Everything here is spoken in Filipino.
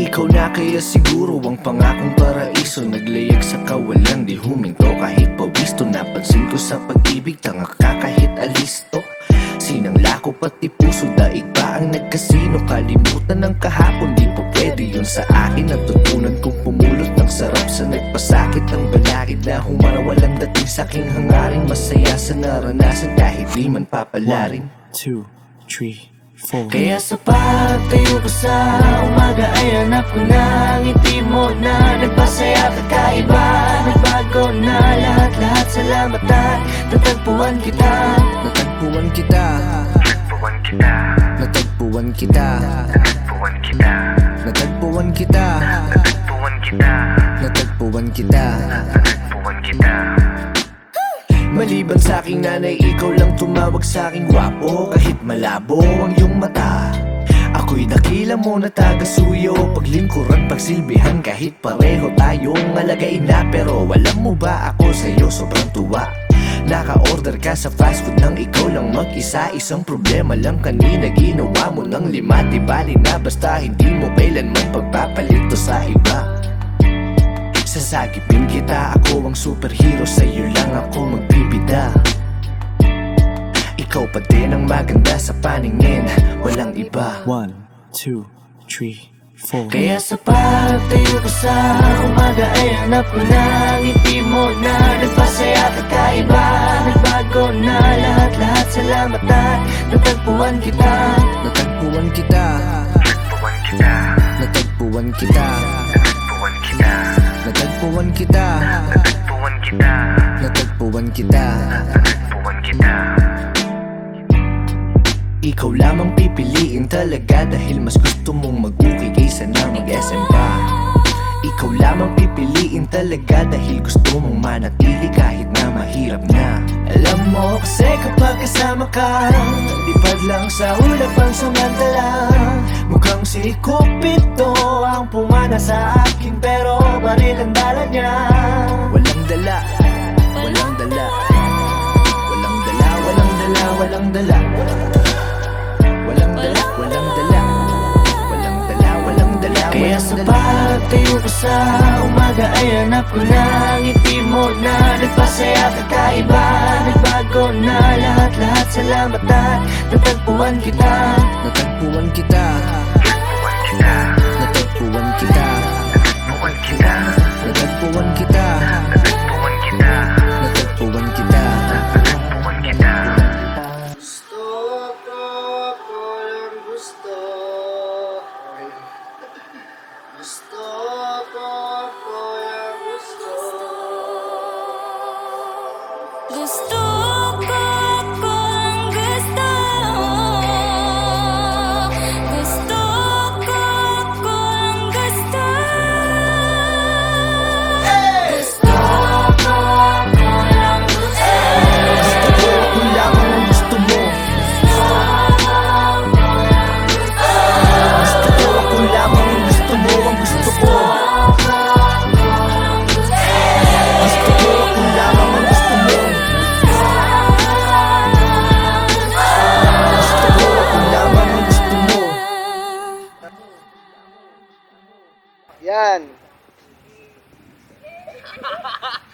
Ikaw na kaya siguro ang pangakong paraiso. Naglayag sa kawalan di huminto. Kahit pawisto Napansin ko sa pag-ibig tanga ka kahit alisto Sinangla ko pati puso daig pa ang nagkasino. Kalimutan ng kahapon di pa pwede yun sa akin. Natutunan kong pumulot ng sarap sa nagpasakit Ang balakid na humara walang dating sa aking hangarin. Masaya sa naranasan kahit di man papalarin. Two, three, four. kaya sa pagtayo ko sa umaga ay hanap ko na. Ang ngiti mo na Nagpasaya ka kaiba Nagbago na lahat-lahat Salamat at natagpuan kita. Natagpuan kita. Buwan kita, Natagpuan kita. Buwan kita, Natagpuan kita. Buwan kita, Natagpuan kita Maliban sa aking nanay, ikaw lang tumawag sa aking gwapo? Kahit malabo ang iyong mata Ako'y dakila mo na taga-suyo. Paglingkuran, pagsilbihan kahit pareho tayong alagain na. Pero alam mo ba ako sa'yo sobrang tuwa. Naka-order ka sa fast food nang ikaw lang mag-isa. Isang problema lang kanina ginawa mo ng lima. Di bali na basta hindi mo kailanman pagpapalito sa iba Sasagipin kita, ako ang superhero Sa'yo lang ako magbibida Ikaw pa din ang maganda sa paningin. Walang iba. One, two, three, four. Kaya sa pagtayo ko sa umaga ay hanap ko na. Ang ngiti mo na Nagpasaya ka kaiba Nagbago na lahat-lahat Salamat at natagpuan kita. Natagpuan kita. Buwan kita, Natagpuan kita buwan kita, Natagpuan kita. Buwan kita, Natagpuan kita. Buwan kita. Ikaw lamang pipiliin talaga Dahil mas gusto mong mag-uki kaysa na mag-SM pa Ikaw lamang pipiliin talaga Dahil gusto mong manatili kahit na mahirap na. Alam mo kasi kapag kasama ka Lipad lang sa ulap ang samantala Mukhang si Cupido ang pumana sa akin Pero baril ang dala niya. Walang dala, walang dala. Walang dala, walang dala, walang dala. Walang dala, walang dala. Walang dala, walang dala Kaya sa pagtayo ko sa umaga ay hanap ko na ngiti mo na. Nagpasaya ka kaiba. Nagbago na lahat-lahat. Salamat at natagpuan kita. Natagpuan kita Yan.